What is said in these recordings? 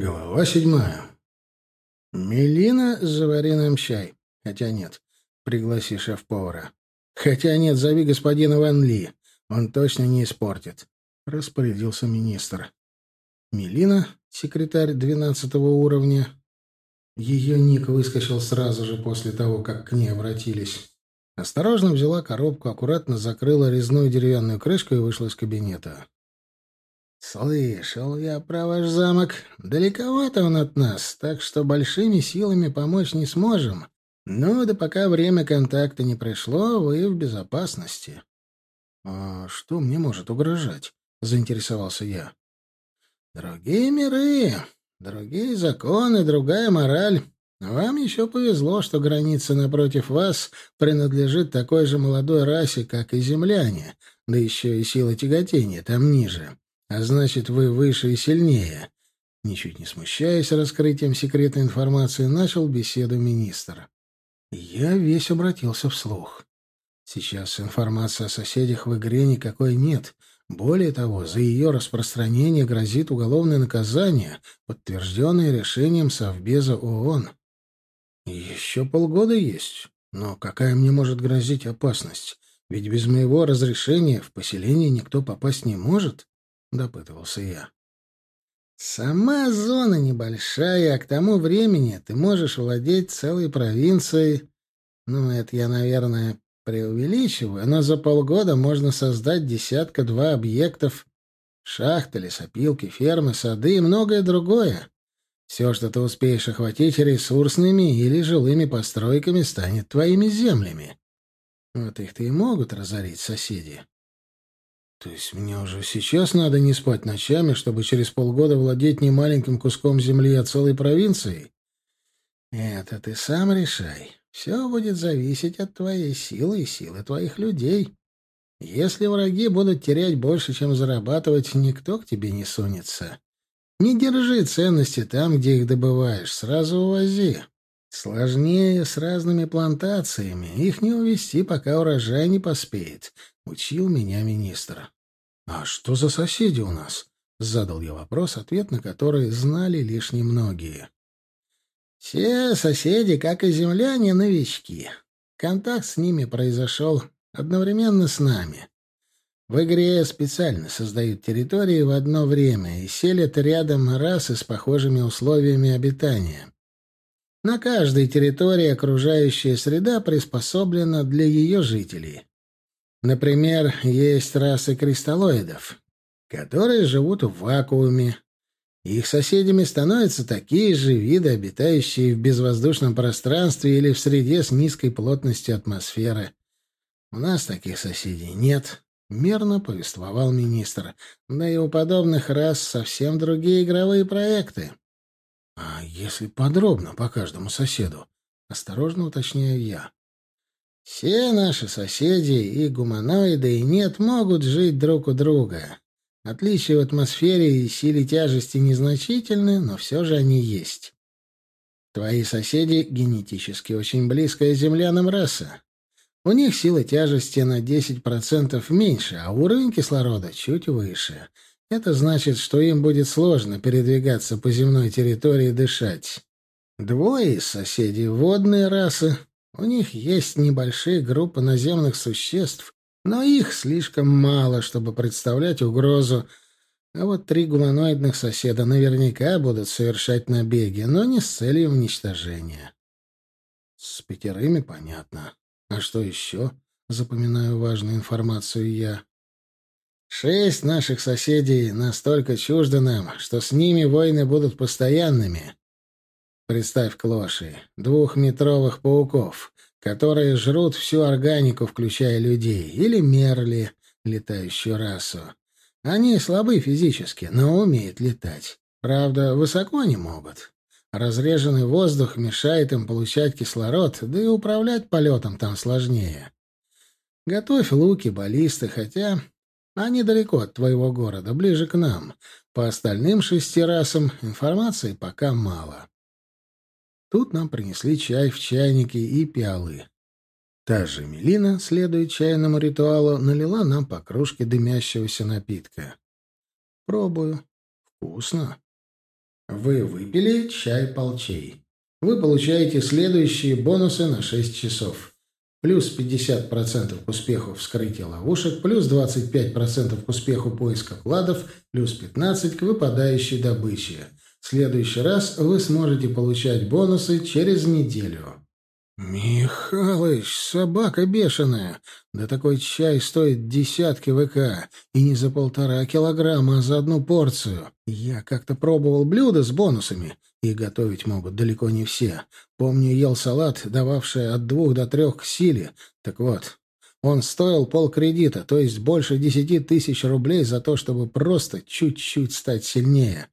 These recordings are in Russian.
Глава седьмая. «Мелина, завари нам чай. Хотя нет, пригласи шеф-повара. Хотя нет, зови господина Ван Ли. Он точно не испортит», — распорядился министр. Мелина, секретарь двенадцатого уровня. Ее ник выскочил сразу же после того, как к ней обратились. Осторожно взяла коробку, аккуратно закрыла резную деревянную крышку и вышла из кабинета. «Слышал я про ваш замок. Далековато он от нас, так что большими силами помочь не сможем. Ну, да пока время контакта не пришло, вы в безопасности». «А что мне может угрожать?» — заинтересовался я. «Другие миры, другие законы, другая мораль. Вам еще повезло, что граница напротив вас принадлежит такой же молодой расе, как и земляне, да еще и сила тяготения там ниже. А значит, вы выше и сильнее. Ничуть не смущаясь раскрытием секретной информации, начал беседу министр. Я весь обратился вслух. Сейчас информации о соседях в игре никакой нет. Более того, за ее распространение грозит уголовное наказание, подтвержденное решением Совбеза ООН. Еще полгода есть. Но какая мне может грозить опасность? Ведь без моего разрешения в поселение никто попасть не может. — допытывался я. «Сама зона небольшая, а к тому времени ты можешь владеть целой провинцией. Ну, это я, наверное, преувеличиваю, но за полгода можно создать десятка-два объектов. Шахты, лесопилки, фермы, сады и многое другое. Все, что ты успеешь охватить ресурсными или жилыми постройками, станет твоими землями. Вот их-то и могут разорить соседи. То есть мне уже сейчас надо не спать ночами, чтобы через полгода владеть не маленьким куском земли, а целой провинцией? Это ты сам решай. Все будет зависеть от твоей силы и силы твоих людей. Если враги будут терять больше, чем зарабатывать, никто к тебе не сунется. Не держи ценности там, где их добываешь, сразу увози. Сложнее с разными плантациями. Их не увести, пока урожай не поспеет, — учил меня министр. — А что за соседи у нас? — задал я вопрос, ответ на который знали лишь немногие. — Все соседи, как и земляне, новички. Контакт с ними произошел одновременно с нами. В игре специально создают территории в одно время и селят рядом расы с похожими условиями обитания. На каждой территории окружающая среда приспособлена для ее жителей. Например, есть расы кристаллоидов, которые живут в вакууме. Их соседями становятся такие же виды, обитающие в безвоздушном пространстве или в среде с низкой плотностью атмосферы. У нас таких соседей нет, — мерно повествовал министр. Да и у подобных рас совсем другие игровые проекты. «А если подробно по каждому соседу?» — осторожно уточняю я. «Все наши соседи, и гуманоиды, и нет, могут жить друг у друга. Отличия в атмосфере и силе тяжести незначительны, но все же они есть. Твои соседи генетически очень близкая землянам раса. У них сила тяжести на 10% меньше, а уровень кислорода чуть выше. Это значит, что им будет сложно передвигаться по земной территории и дышать. Двое из соседей — водные расы. У них есть небольшие группы наземных существ, но их слишком мало, чтобы представлять угрозу. А вот три гуманоидных соседа наверняка будут совершать набеги, но не с целью уничтожения. С пятерыми понятно. А что еще? Запоминаю важную информацию я. Шесть наших соседей настолько чужды нам, что с ними войны будут постоянными. Представь клоши, двухметровых пауков, которые жрут всю органику, включая людей, или мерли, летающую расу. Они слабы физически, но умеют летать. Правда, высоко не могут. Разреженный воздух мешает им получать кислород, да и управлять полетом там сложнее. Готовь луки, баллисты, хотя они далеко от твоего города, ближе к нам. По остальным шести расам информации пока мало. Тут нам принесли чай в чайнике и пиалы. Та же Мелина, следуя чайному ритуалу, налила нам по кружке дымящегося напитка. Пробую. Вкусно. Вы выпили чай полчей. Вы получаете следующие бонусы на 6 часов. Плюс 50% к успеху вскрытия ловушек, плюс 25% к успеху поиска кладов, плюс 15% к выпадающей добыче. В следующий раз вы сможете получать бонусы через неделю. «Михалыч, собака бешеная! Да такой чай стоит десятки ВК, и не за полтора килограмма, а за одну порцию. Я как-то пробовал блюда с бонусами, и готовить могут далеко не все. Помню, ел салат, дававший от двух до трех к силе. Так вот, он стоил полкредита, то есть больше десяти тысяч рублей за то, чтобы просто чуть-чуть стать сильнее.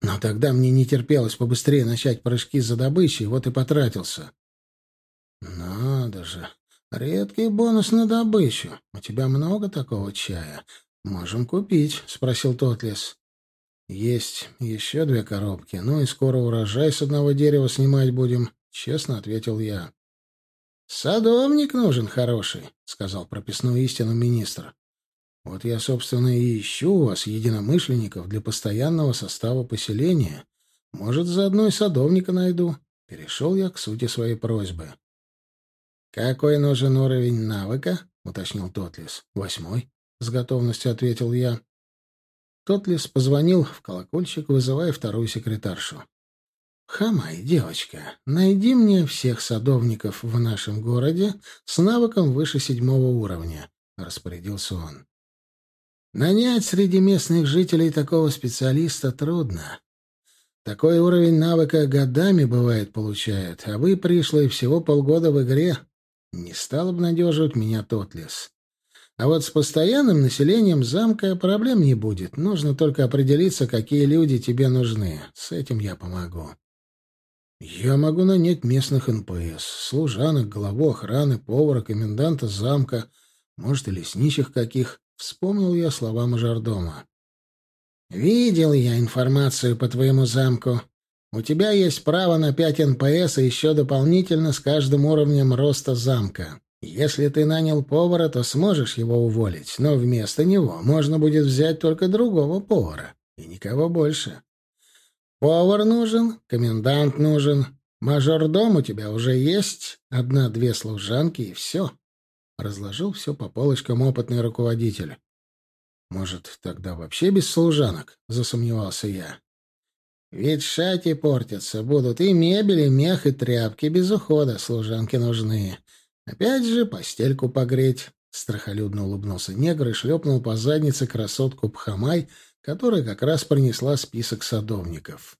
Но тогда мне не терпелось побыстрее начать прыжки за добычей, вот и потратился». «Надо же! Редкий бонус на добычу. У тебя много такого чая? Можем купить», — спросил Тотлис. «Есть еще две коробки. Ну и скоро урожай с одного дерева снимать будем», — честно ответил я. «Садовник нужен хороший», — сказал прописную истину министр. «Вот я, собственно, и ищу у вас единомышленников для постоянного состава поселения. Может, заодно и садовника найду». Перешел я к сути своей просьбы. «Какой нужен уровень навыка?» — уточнил Тотлис. «Восьмой», — с готовностью ответил я. Тотлис позвонил в колокольчик, вызывая вторую секретаршу. «Хамай, девочка, найди мне всех садовников в нашем городе с навыком выше седьмого уровня», — распорядился он. «Нанять среди местных жителей такого специалиста трудно. Такой уровень навыка годами, бывает, получают, а вы, пришлые, всего полгода в игре. Не стал обнадеживать меня тот лес. А вот с постоянным населением замка проблем не будет. Нужно только определиться, какие люди тебе нужны. С этим я помогу. Я могу нанять местных НПС, служанок, главу охраны, повара, коменданта замка, может, и лесничих каких. Вспомнил я слова мажордома. «Видел я информацию по твоему замку. У тебя есть право на 5 НПС и еще дополнительно с каждым уровнем роста замка. Если ты нанял повара, то сможешь его уволить, но вместо него можно будет взять только другого повара, и никого больше. Повар нужен, комендант нужен, мажордом у тебя уже есть, одна-две служанки и все. Разложил все по полочкам опытный руководитель. «Может, тогда вообще без служанок?» — засомневался я. Ведь шати портятся будут, и мебель, и мех, и тряпки без ухода служанки нужны. Опять же, постельку погреть. Страхолюдно улыбнулся негр и шлепнул по заднице красотку Пхамай, которая как раз принесла список садовников.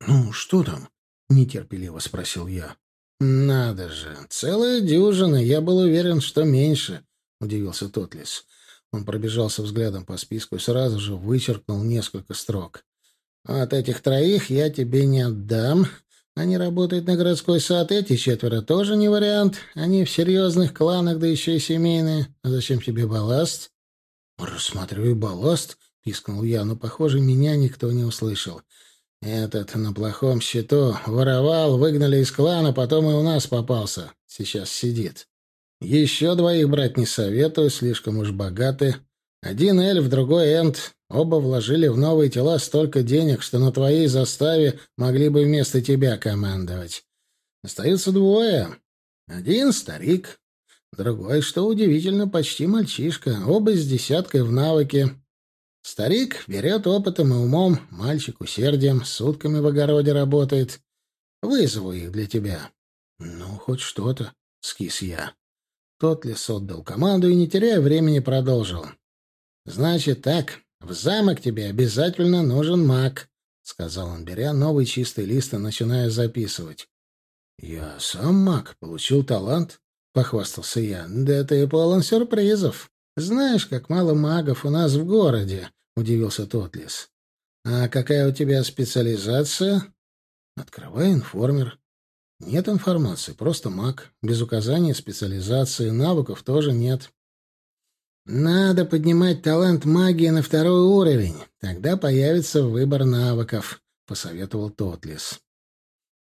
«Ну, что там?» — нетерпеливо спросил я. «Надо же! Целая дюжина! Я был уверен, что меньше!» — удивился Тотлис. Он пробежался взглядом по списку и сразу же вычеркнул несколько строк. От этих троих я тебе не отдам. Они работают на городской сад, эти четверо тоже не вариант. Они в серьезных кланах, да еще и семейные. А зачем тебе балласт? Рассматривай балласт, пискнул я, но, похоже, меня никто не услышал. Этот на плохом счету воровал, выгнали из клана, потом и у нас попался. Сейчас сидит. Еще двоих брать не советую, слишком уж богаты. Один эльф, другой энт. Оба вложили в новые тела столько денег, что на твоей заставе могли бы вместо тебя командовать. Остаются двое. Один — старик, другой, что удивительно, почти мальчишка, оба с десяткой в навыке. Старик берет опытом и умом, мальчик усердием, сутками в огороде работает. Вызову их для тебя. — Ну, хоть что-то, — скис я. Тот лес отдал команду и, не теряя времени, продолжил. — Значит так, «В замок тебе обязательно нужен маг», — сказал он, беря новый чистый лист и начиная записывать. «Я сам маг, получил талант», — похвастался я. «Да ты полон сюрпризов. Знаешь, как мало магов у нас в городе», — удивился Тотлис. «А какая у тебя специализация?» «Открывай информер». «Нет информации, просто маг. Без указания специализации, навыков тоже нет». Надо поднимать талант магии на второй уровень. Тогда появится выбор навыков, — посоветовал Тотлис.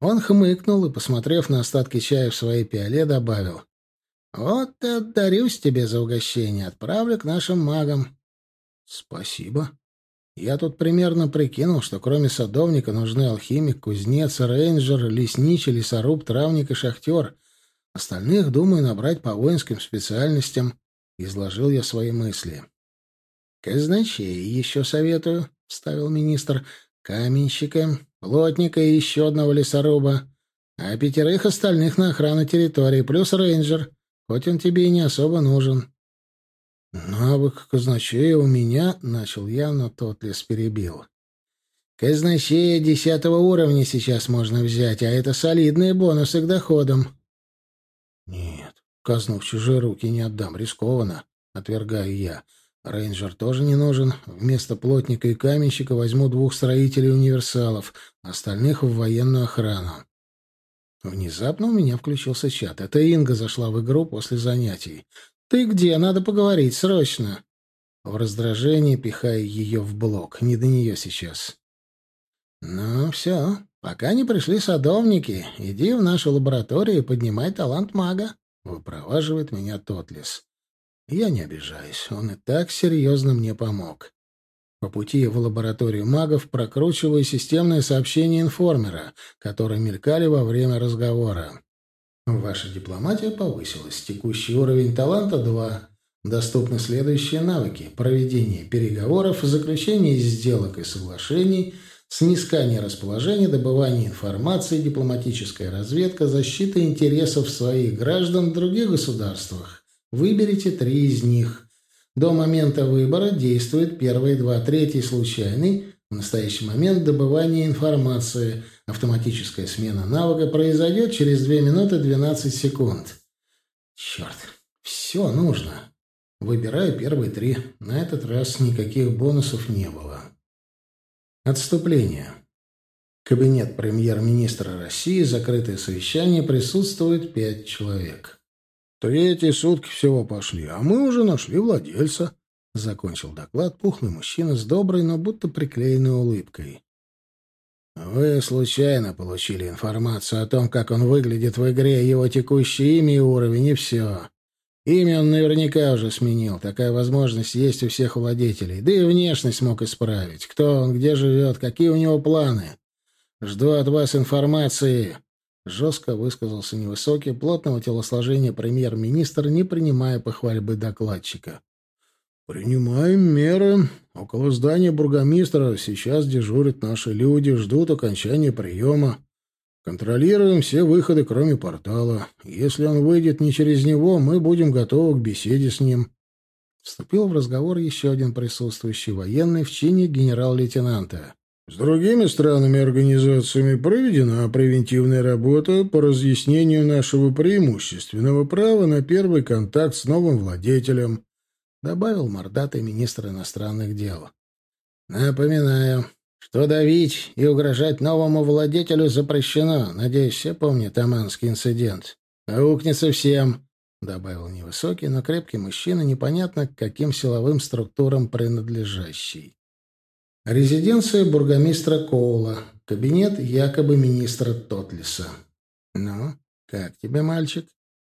Он хмыкнул и, посмотрев на остатки чая в своей пиале, добавил. — Вот отдарюсь тебе за угощение. Отправлю к нашим магам. — Спасибо. Я тут примерно прикинул, что кроме садовника нужны алхимик, кузнец, рейнджер, лесничий, лесоруб, травник и шахтер. Остальных, думаю, набрать по воинским специальностям. Изложил я свои мысли. «Казначей еще советую», — вставил министр. «Каменщика, плотника и еще одного лесоруба. А пятерых остальных на охрану территории, плюс рейнджер, хоть он тебе и не особо нужен». «Навык казначея у меня», — начал я, но тот лес перебил. «Казначея десятого уровня сейчас можно взять, а это солидные бонусы к доходам». «Нет, казну в чужие руки не отдам, рискованно», — отвергаю я. «Рейнджер тоже не нужен. Вместо плотника и каменщика возьму двух строителей-универсалов, остальных в военную охрану». Внезапно у меня включился чат. Это Инга зашла в игру после занятий. «Ты где? Надо поговорить, срочно!» В раздражении пихая ее в блок. Не до нее сейчас. «Ну, все. Пока не пришли садовники, иди в нашу лабораторию и поднимай талант мага», — выпроваживает меня Тотлис. Я не обижаюсь. Он и так серьезно мне помог. По пути в лабораторию магов прокручиваю системные сообщения информера, которые мелькали во время разговора. Ваша дипломатия повысилась. Текущий уровень таланта 2. Доступны следующие навыки. Проведение переговоров, заключение сделок и соглашений, снискание расположения, добывание информации, дипломатическая разведка, защита интересов своих граждан в других государствах. Выберите три из них. До момента выбора действует первые два, третий случайный, в настоящий момент добывание информации. Автоматическая смена навыка произойдет через 2 минуты 12 секунд. Черт, все нужно. Выбираю первые три. На этот раз никаких бонусов не было. Отступление. Кабинет премьер-министра России, закрытое совещание, присутствует пять человек. Третьи сутки всего пошли, а мы уже нашли владельца. — закончил доклад пухлый мужчина с доброй, но будто приклеенной улыбкой. «Вы случайно получили информацию о том, как он выглядит в игре, его текущее имя и уровень, и все. Имя он наверняка уже сменил, такая возможность есть у всех владетелей, да и внешность мог исправить. Кто он, где живет, какие у него планы. Жду от вас информации». Жестко высказался невысокий, плотного телосложения премьер-министр, не принимая похвальбы докладчика. «Принимаем меры. Около здания бургомистра сейчас дежурят наши люди, ждут окончания приема. Контролируем все выходы, кроме портала. Если он выйдет не через него, мы будем готовы к беседе с ним». Вступил в разговор еще один присутствующий военный в чине генерал-лейтенанта. С другими странами и организациями проведена превентивная работа по разъяснению нашего преимущественного права на первый контакт с новым владетелем добавил мордатый министр иностранных дел. Напоминаю, что давить и угрожать новому владетелю запрещено. Надеюсь, все помнят Аманский инцидент. Аукнется всем, добавил невысокий, но крепкий мужчина, непонятно к каким силовым структурам принадлежащий. Резиденция бургомистра Коула. Кабинет якобы министра Тотлиса. «Ну, как тебе, мальчик?»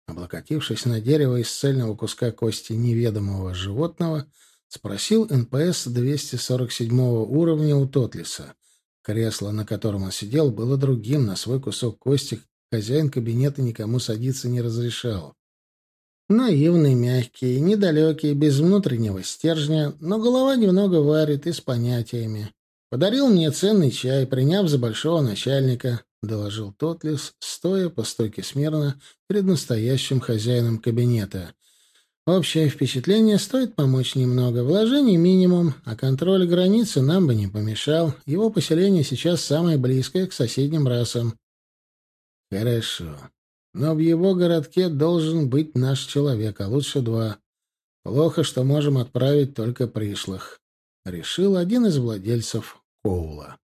Облокотившись на дерево из цельного куска кости неведомого животного, спросил НПС 247 уровня у Тотлиса. Кресло, на котором он сидел, было другим, на свой кусок кости хозяин кабинета никому садиться не разрешал. Наивный, мягкий, недалекий, без внутреннего стержня, но голова немного варит и с понятиями. Подарил мне ценный чай, приняв за большого начальника. — доложил Тотлис, стоя по стойке смирно перед настоящим хозяином кабинета. «Общее впечатление стоит помочь немного. Вложений минимум, а контроль границы нам бы не помешал. Его поселение сейчас самое близкое к соседним расам». «Хорошо. Но в его городке должен быть наш человек, а лучше два. Плохо, что можем отправить только пришлых», — решил один из владельцев Коула.